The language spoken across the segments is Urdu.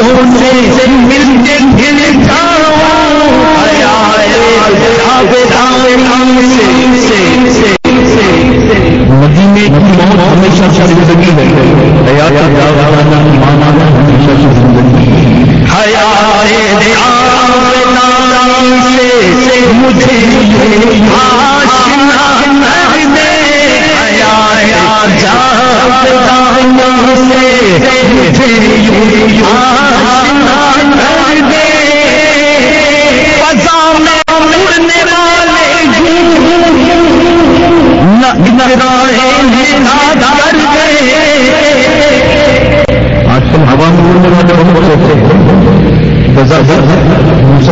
ان سے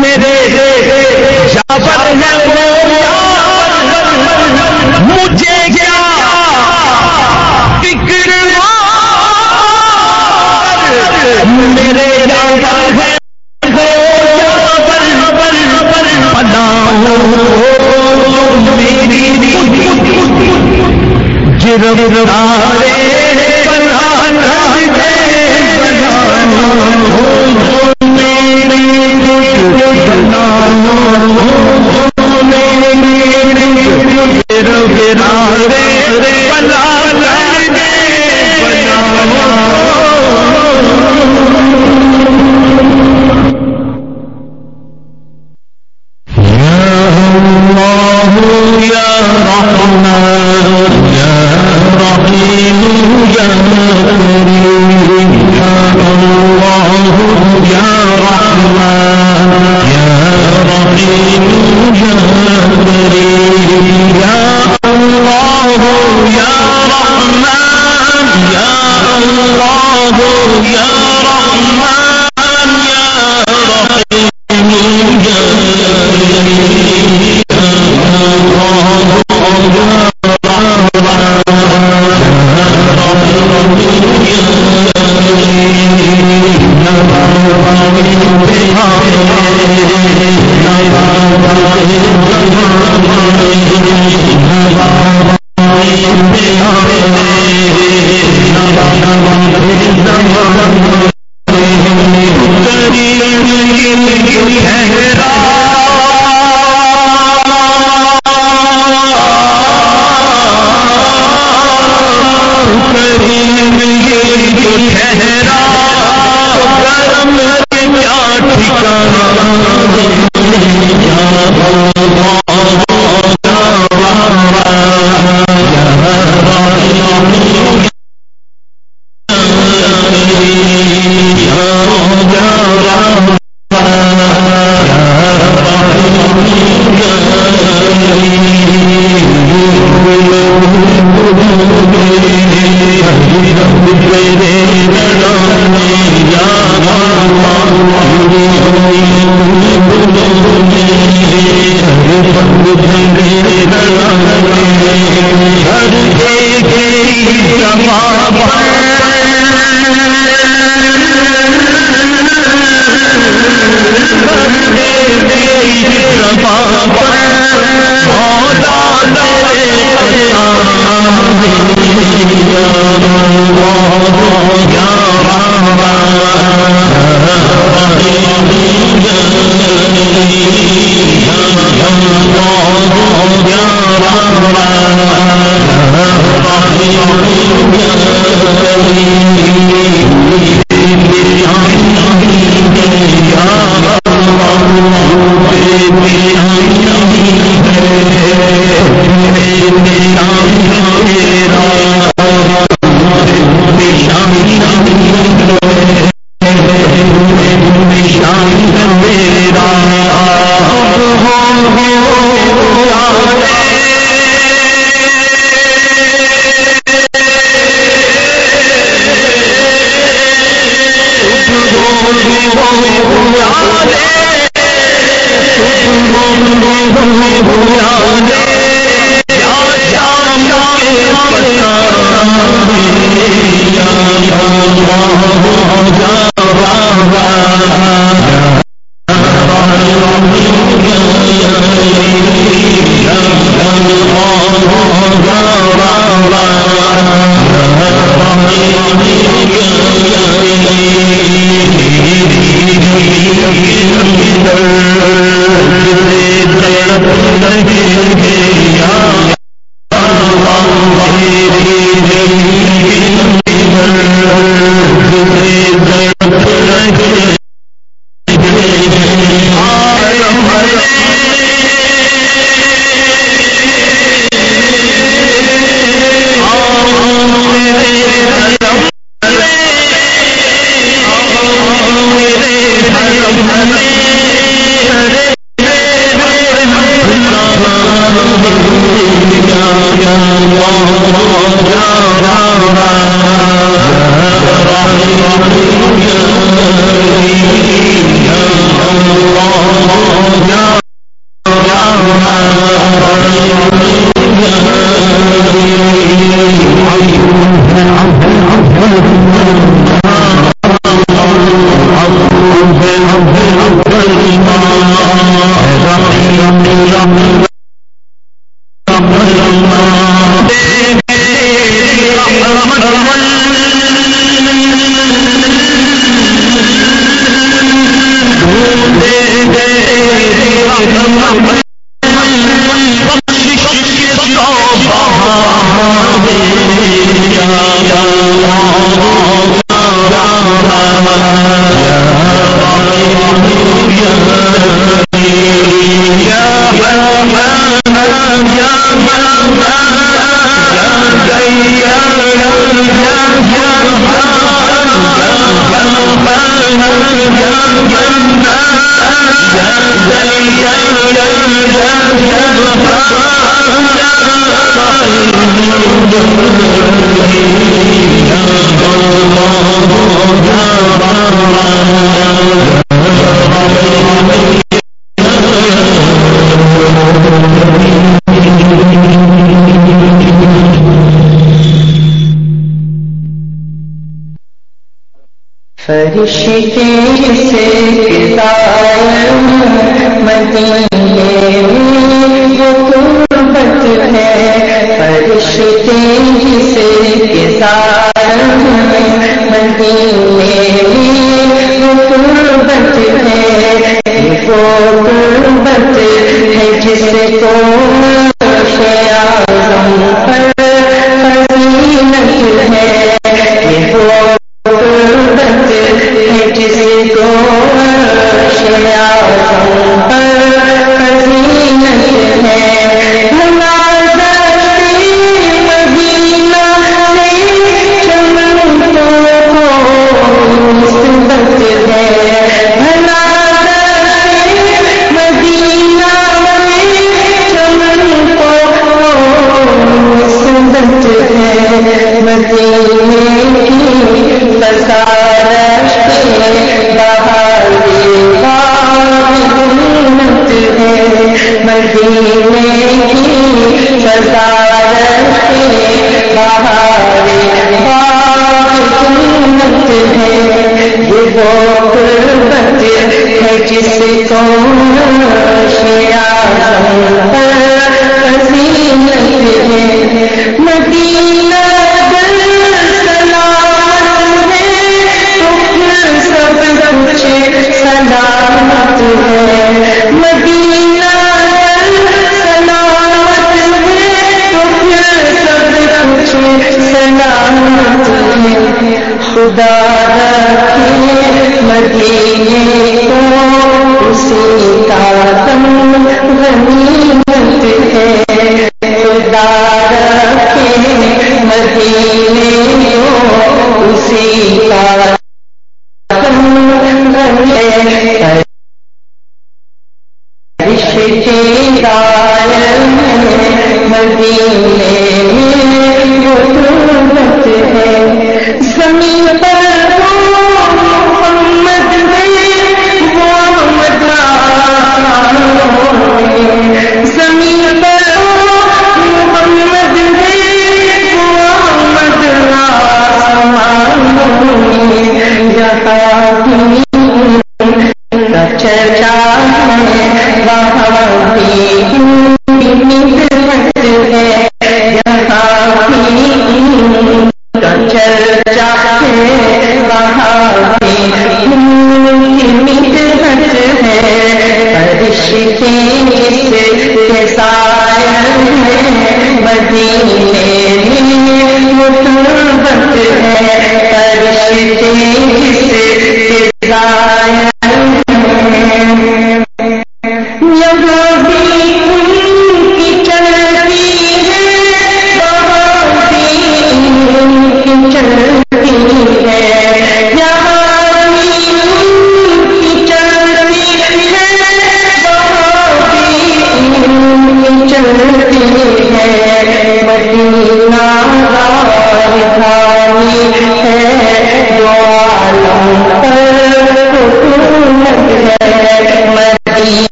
میرے جہاں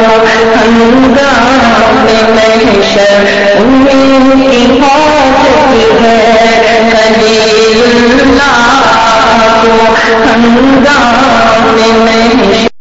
ہم گاؤں میں محشر امید کی بات کی ہے کلی اللہ کو ہم گاؤں میں محشر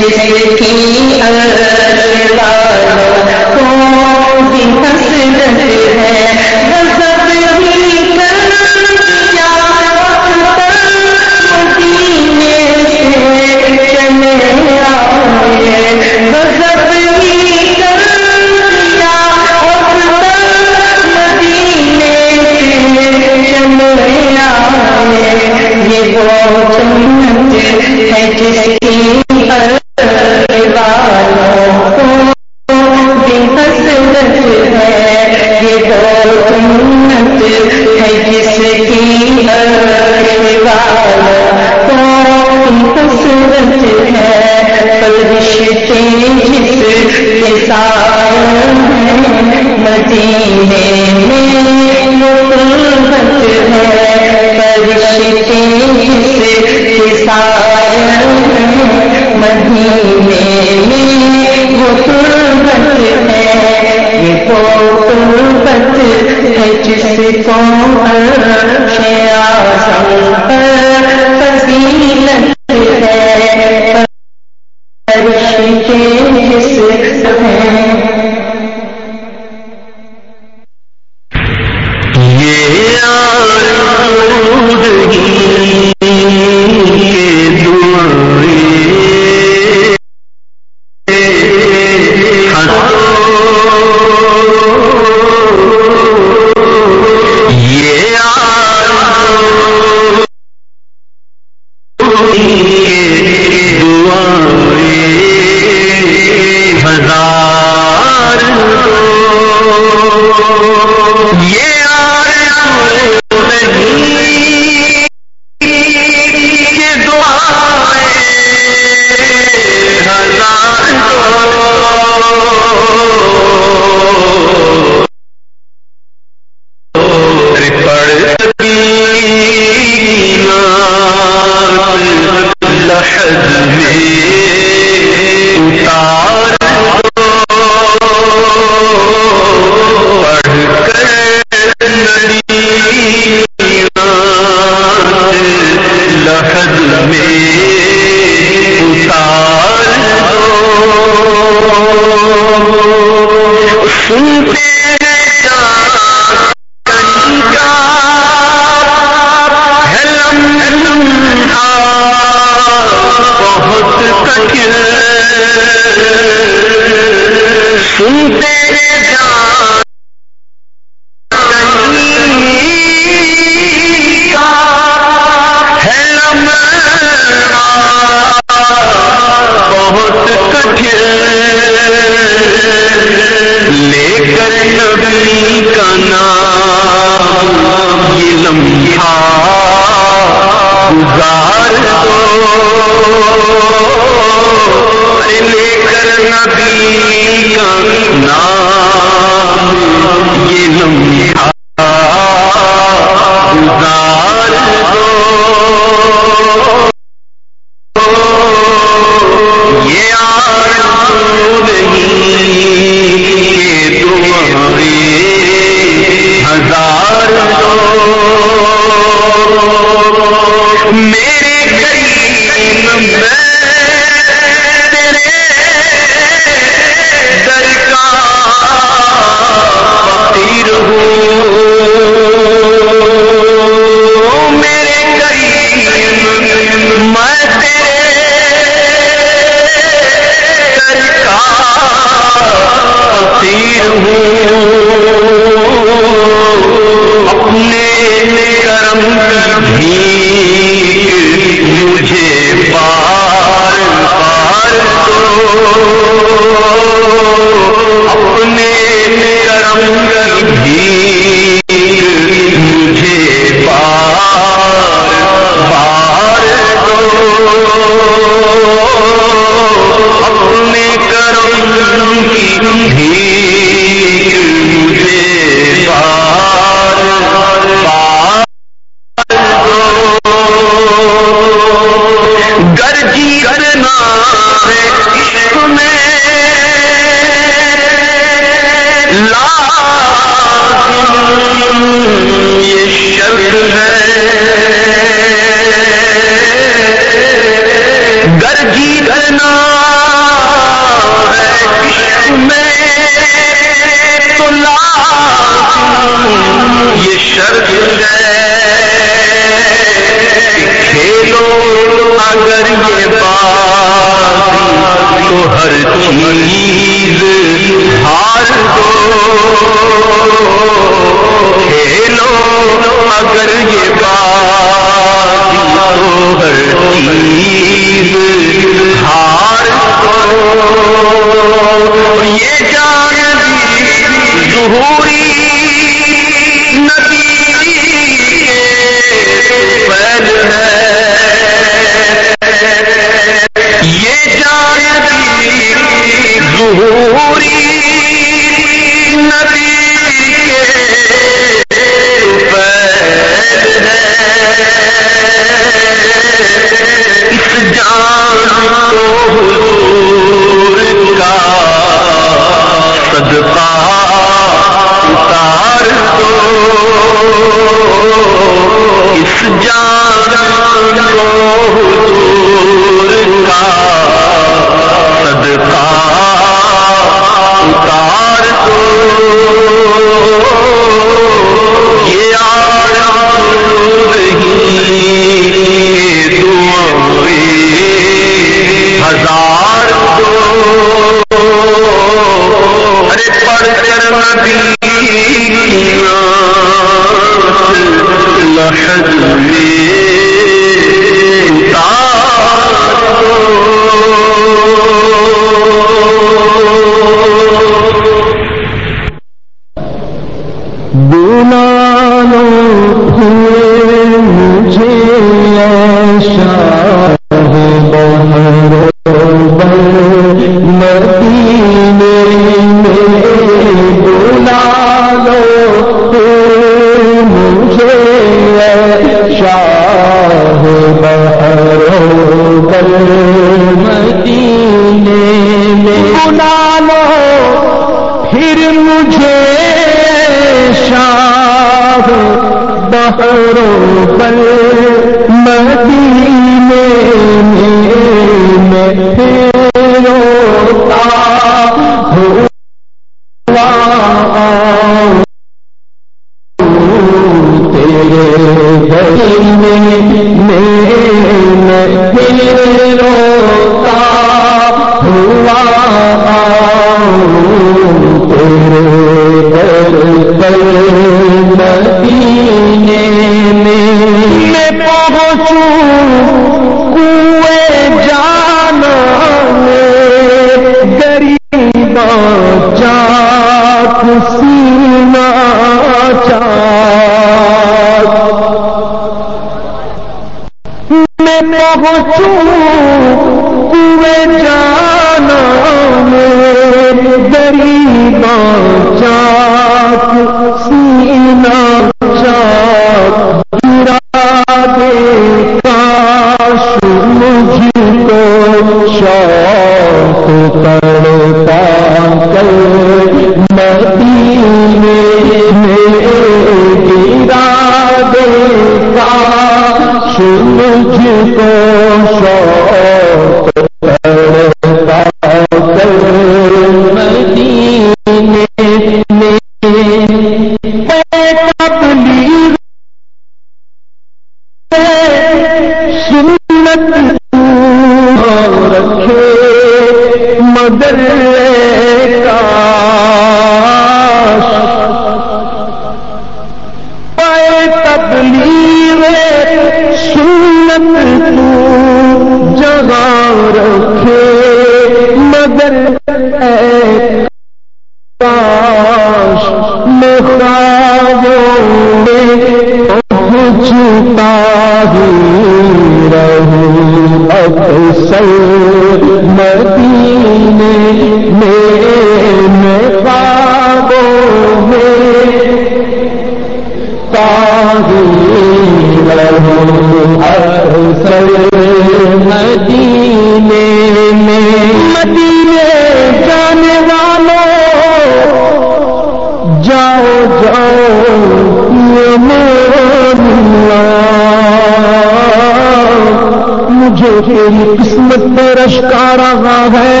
قسمت رہا ہے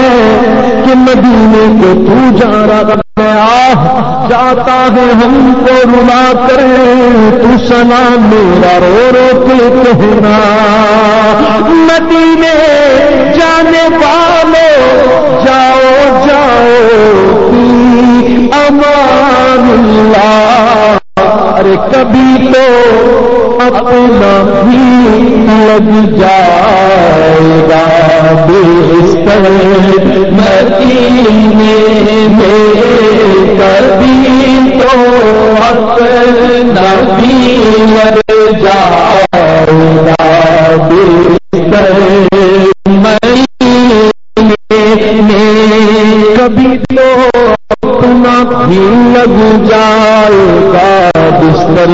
کہ مدینے کو تو جا رہا آ جاتا ہے ہم کو رلا کر، تو سنا میرا رو رو کے کہنا۔ مدینے جانے والے جاؤ جاؤ امان اللہ۔ ارے کبھی تو اپنا ہی لگ جائے گا۔ بستر مدینے میں کبھی تو اپنا بھی لگ جائے گا۔ بستر مدینے میں کبھی تو اپنا بھی لگ جائے گا۔ بستر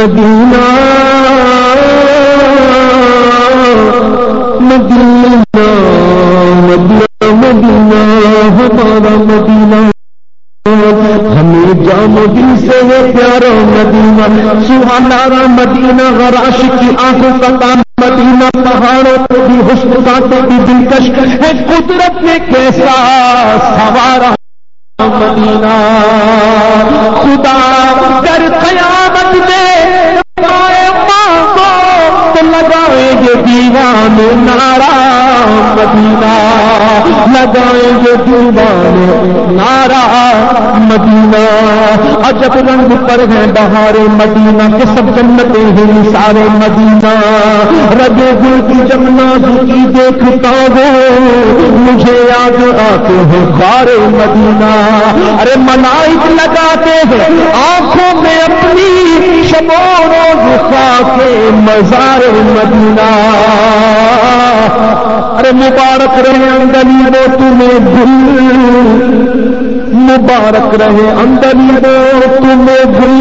مدینہ۔ مدینہ مدینہ مدینہ، ہمارا مدینہ۔ ہمیں جام دل سے ہے پیارا مدینہ۔ سہانا مدینہ غراش کی آنکھوں کا کام مدینہ پہاڑوں پہ بھی حسن باتیں بھی دلکش ہے قدرت میں کیسا سوارا زبان نارا مدینہ۔ عجب رنگ پر ہیں بہارے مدینہ کے سب جنتیں ہیں سارے مدینہ۔ رگے گل کی جمنا کی دیکھتا ہوں، مجھے یاد آتے ہیں بارے مدینہ۔ ارے منائک لگاتے ہیں آنکھوں میں اپنی شبوں گفا کے مزار مدینہ۔ ارے مبارک رہے اندلی وہ تمہیں دل مبارک رہے اندلی وہ تمہیں دل،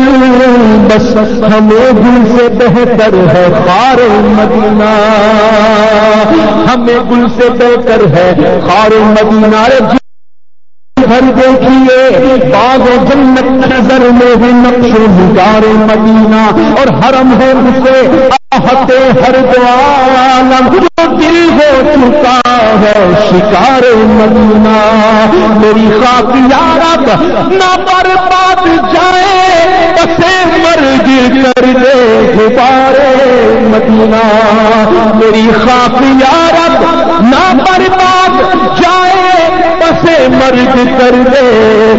بس ہمیں دل سے بہتر ہے، خار مدینہ، ہمیں گل سے بہتر ہے، خار مدینہ جی، گھر دیکھیے، باغ و جنت نظر میں ہے، نقش نگار مدینہ، اور حرم ہے اسے ہر دو عالم دل ہو چکا ہے شکار مدینہ۔ میری خاک یارت نہ برباد جائے بسے مرگ کر دے غبارے مدینہ۔ میری خاک یارت نہ برباد جائے بسے مرگ کر دے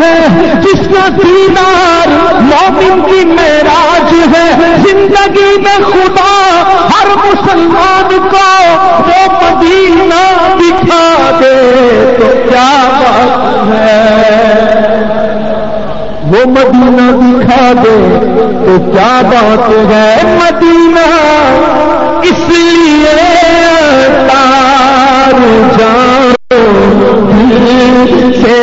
ہے جس کا دیدار مومن کی معراج ہے؟ زندگی میں خدا ہر مسلمان کو وہ مدینہ دکھا دے، تو کیا بات ہے؟ وہ مدینہ دکھا دے، تو کیا بات ہے؟ مدینہ اس لیے تار جان سے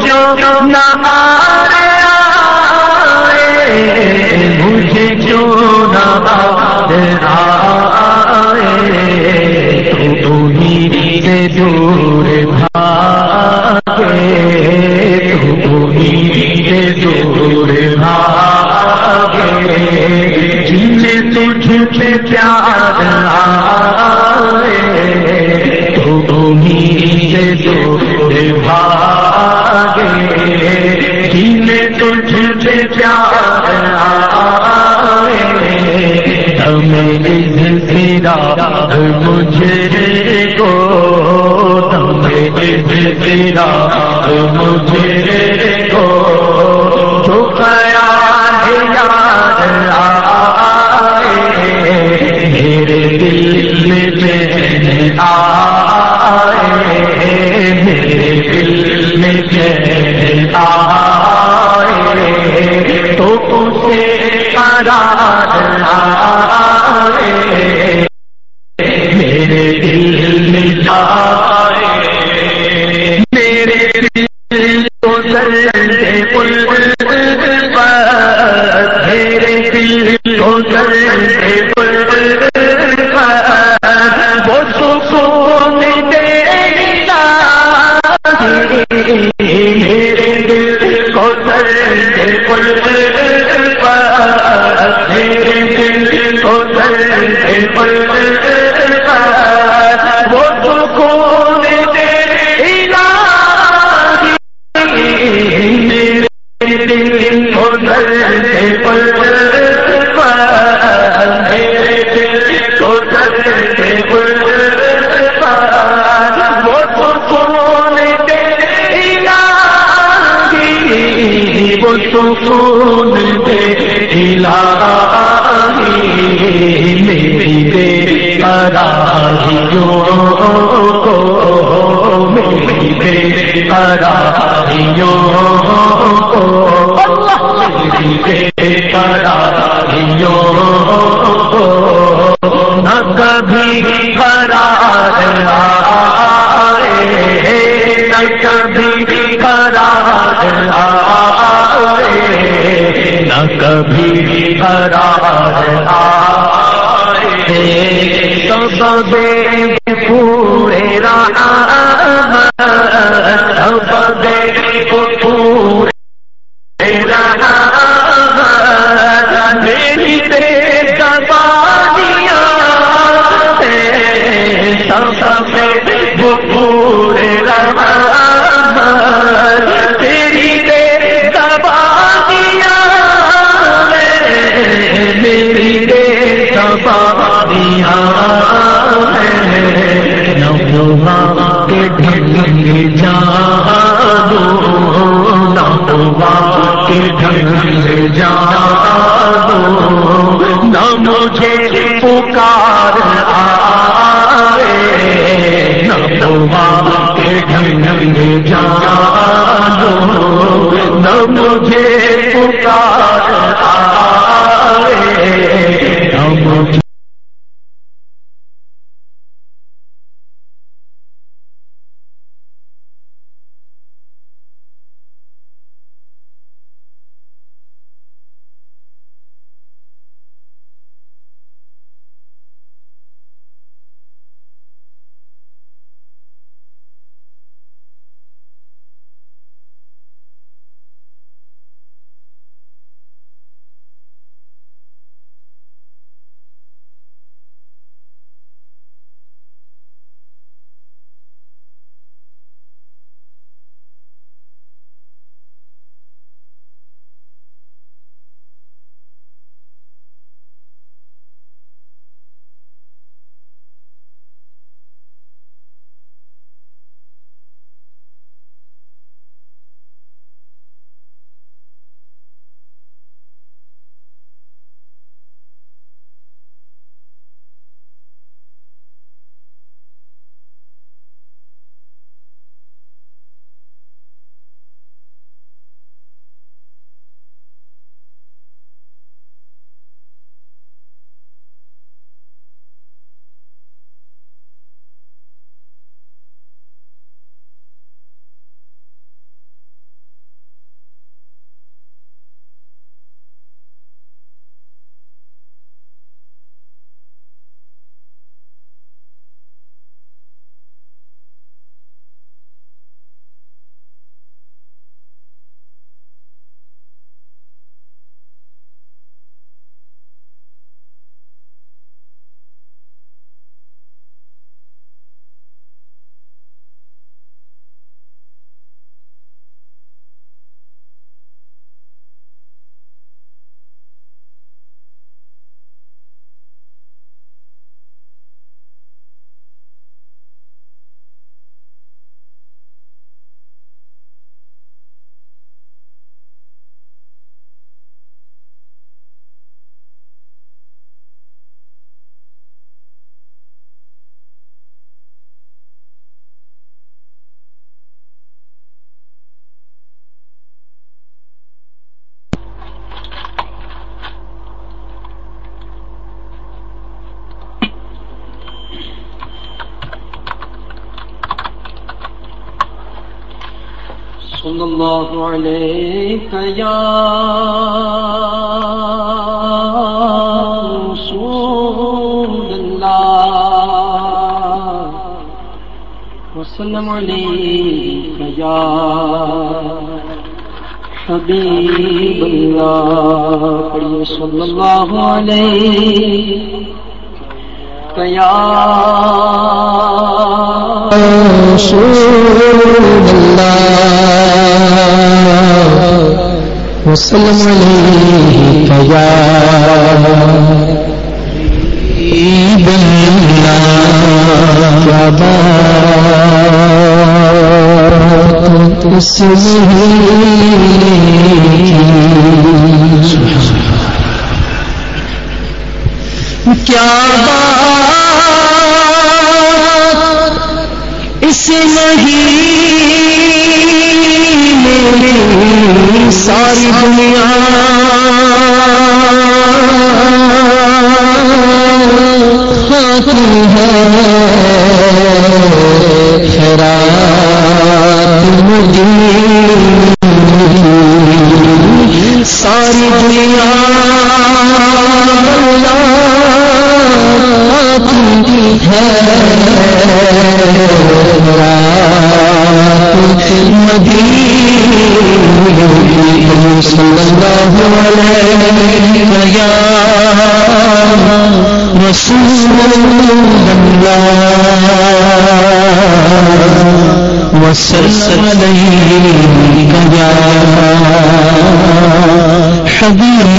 جو نہ آیا مجھے جو نہ آیا مجھے سکون دے الہی میری بے قراریوں میری بے قراریوں میری بے قراریوں نہ کبھی قرار نہ کبھی نہ کبھی قرار آئے۔ تو سبے پورے راہ صلى الله عليك يا رسول الله وسلم عليك يا حبيب الله پڑھیے صلی اللہ علیہ یا رسول الله وسلم عليك کیا بات اس نہیں ساری دنیا۔ خاطر ساری دنیا۔ صلى الله عليه يا رسول الله وسلم عليك يا حبيب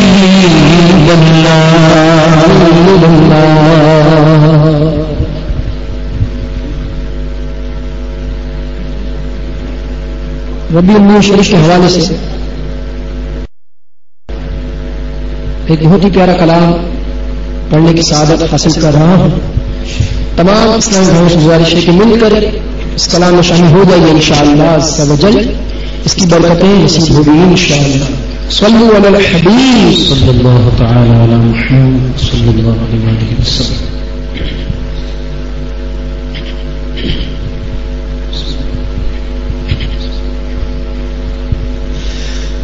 ربی اللہ شریف کے حوالے سے ایک بہت ہی پیارا کلام پڑھنے کی سعادت حاصل کر رہا ہوں۔ تمام اسلام بھائی سے گزارش ہے کہ مل کر اس کلام میں شامل ہو جائیے ان شاء اللہ اس کی برکتیں نصیب ہوگی ان شاء اللہ صلو علی الحبیب۔ صلی اللہ تعالی علی محمد، صلی اللہ علیہ وسلم۔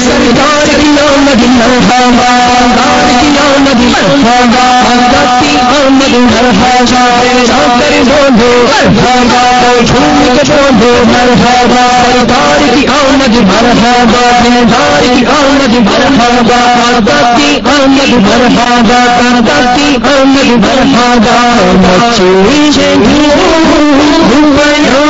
سردار کی آمد مرحبا دار کی آمد مرحبا حضرت کی آمد مرحبا جا کر بولو مرحبا جھوم کے بولو مرحبا سردار گا آمد مرحبا دار کی آمد مرحبا حضرت کی آمد مرحبا کردار کی آمد مرحبا بچے جنوں ہوا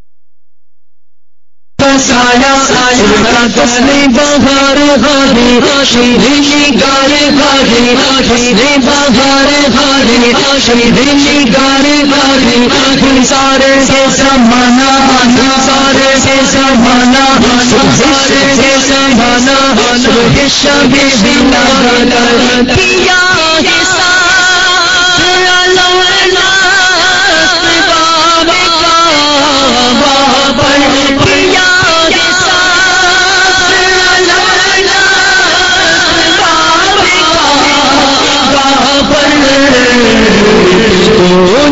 سارے بہار ہاری شیری گارے ہاری ہری بہار ہاری شیری گارے ہاری سارے سے سمانا سارے سے سمانا سارے سے سمانا شبی بنا کیا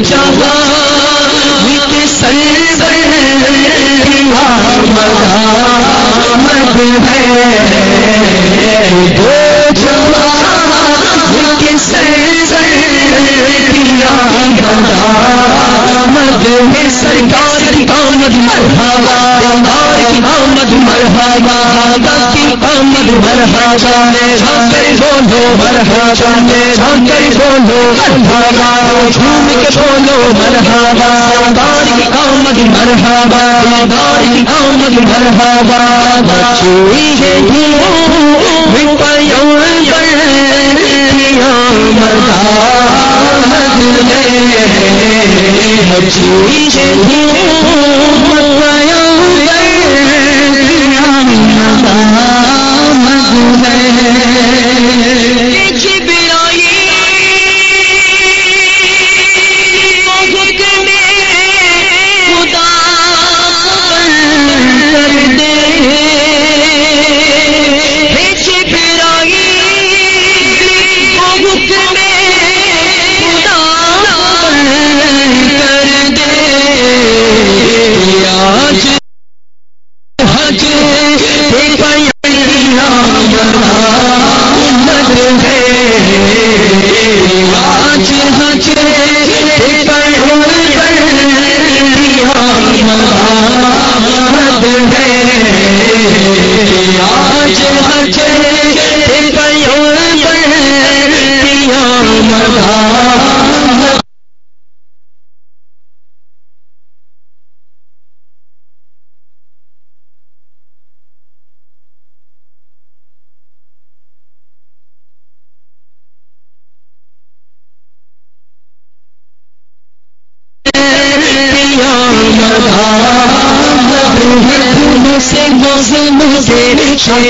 جہاں سر ہے۔ کی آمد مرحبا جھانکر بولو مرحبا جھانکر بولو مرحبا جھوم کے بولو مرحبا سرکار کی آمد مرحبا سرکار کی آمد مرحبا بچوئی ہے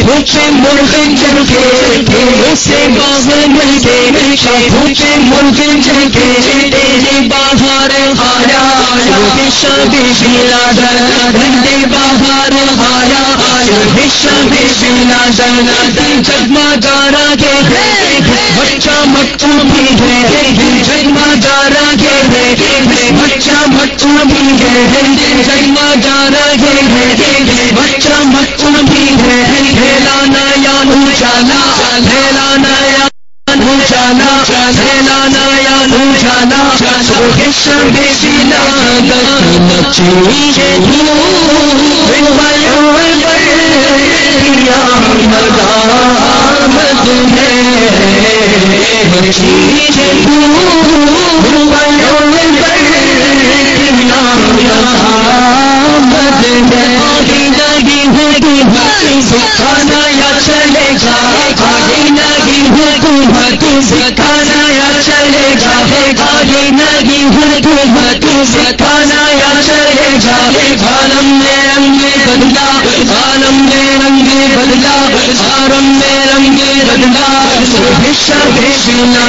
سے ملک جل کے سے باہر مل کے شاہوں سے ملک جل کے تیرے باہر آیا۔ شادی شیلا در دے باہر آیا۔ شادی شیلا در جگما جارا کے بچہ مچھو بھی ہے۔ جگما جارا کے بچہ مچھو بھی ہے۔ جگما جارا کے بچہ مچھو بھی ہے۔ لانا یا نوچانا لانا یا نوچانا لانا یا نوچانا سکھانا یا چلے گا؟ آگے نہیں حکومت سکھانا یا چلے گا؟ آگے نہیں حکومت سکھانا یا چلے عالم میں رنگ بدلا عالم میں رنگ بدلا عالم میں رنگ بدلا بھیجنا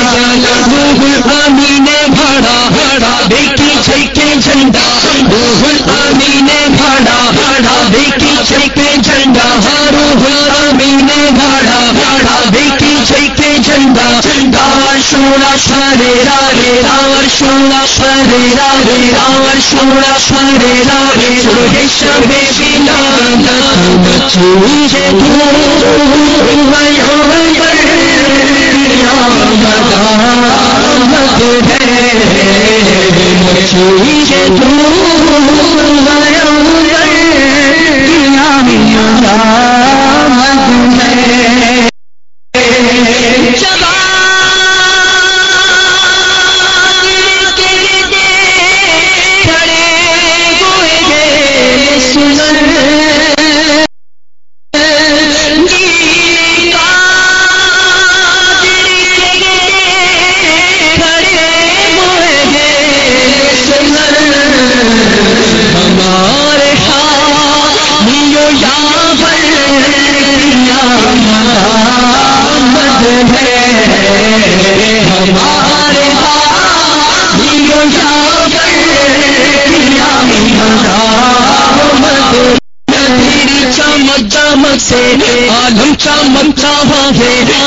روح آمی نے بھاڑا بھاڑا بیٹی چھکے جھنڈا روح آمی نے بھاڑا بھاڑا بیٹی چھکے جھنڈا روح آمی نے بھاڑا بھاڑا بیٹی چھکے چندا چندا، شونا شری راور شونا شری رارے راور شونا شری رارے روہے شبے بنا بچی میاں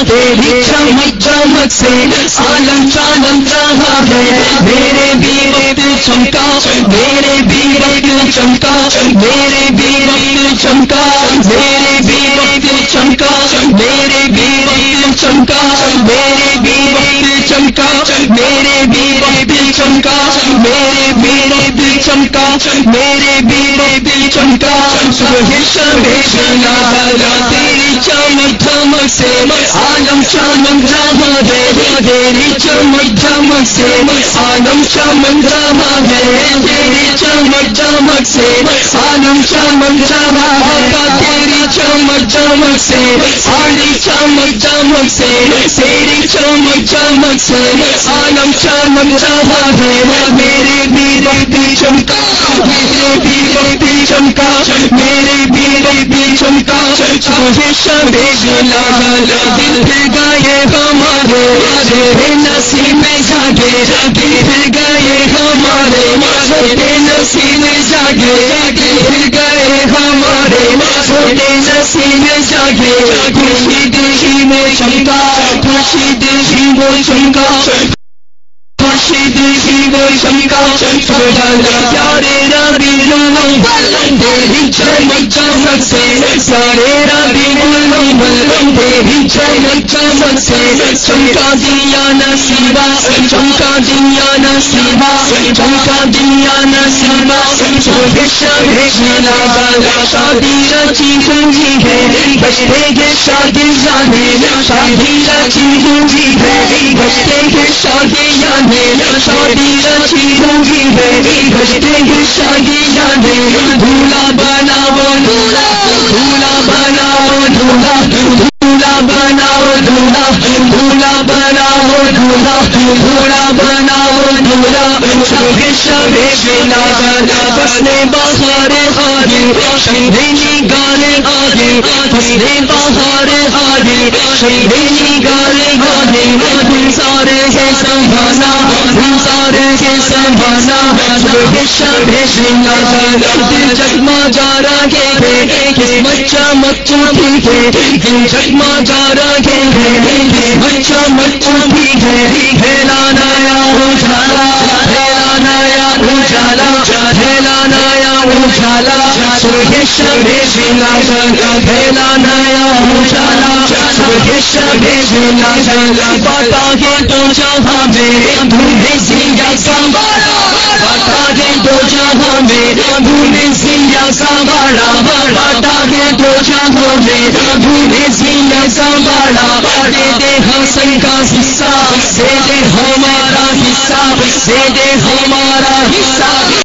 تیری چمک چمک سے عالم چمک رہا ہے۔ میرے بھی وقت چمکا میرے بھی وقت چمکا میرے بھی وقت چمکا میرے بھی وقت چمکا میرے بھی وقت چمکا میرے بھی وقت چمکا میرے بھی وقت چمکا میرے بھی وقت چمکا میرے وقت چمکا شم بھیجنا تیری سے آلم شامم جاما دے تیری چمک سے آلم شامم جاما دے تیری چمک سے آلم شامم جاما ہے تیری چمک چمک سے آلی چمک چمک سے تیری چمک چمک سے آلم شامم جاما ہے میرے میرے بھی چمکا میرے بھی چمکا چمکا، میرے بیڑے بھی چمکا گائے ہمارے میرے نسی میں جاگے گر گائے ہمارے میرے نسی میں جاگے گر گائے ہمارے میرے نسی میں جاگے، خوشی دیہی میں چمکا، خوشی دیہی وہ چمکا چمک سے۔ سارے رابی بلم دیوی چمک سے۔ چمکا دیا نا سیوا چمکا دیا نا سیوا چمکا دیا نا سیوا شادی رچی گونجی ہے۔ بچے کے شادی جانے۔ شادی رچی گونجی ہے۔ بچے کے شادی جانے۔ شادی رچی ہوئی ہے بچتے شادی دھولا بناؤ، دھولا دھولا بناؤ، دھولا دھولا بناؤ، دھولا دھولا بناؤ، دھولا دھولا بناؤ، دھولا۔ شب شب بنا بسنے بہار آگے شہری گانے آگے بسنے بہار آگے شہری گانے آگے سارے ہے سنبھانا بنا جگما جا رہے ہیں قسمت چمک چکی ہے۔ دل جگما جا رہے ہیں قسمت چمک چکی ہے۔ اجالا صبح شب بنا پھیلانا اجالا صبح شب پتا ہے تو جہاں میرے دھونے سنگا سنبھالا پتا ہے تو جہاں میرے دھونے سنگا سنبھالا پتا ہے تو جہاں میرے سنگا سنبھالا دے دے حسن کا حصہ دے دے ہمارا حصہ دے دے ہمارا حصہ